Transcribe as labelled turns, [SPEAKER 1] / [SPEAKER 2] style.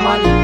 [SPEAKER 1] la.